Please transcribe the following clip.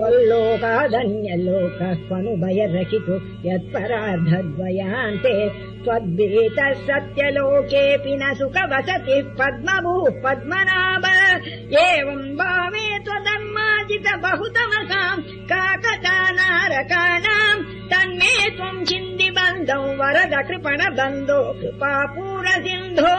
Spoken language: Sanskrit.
त्वल्लोकादन्यलोकः त्वनुभयरहितु यत्परार्धद्वयान्ते त्वद्भीतः सत्यलोकेऽपि न सुखवसतिः पद्मभूः पद्मनाभ एवम् भावे त्वधर्माजित बहुतमसाम् काकता नारकाणाम् तन्मे त्वम् चिन्दिबन्धौ वरद कृपण बन्धो कृपापूरसिन्धो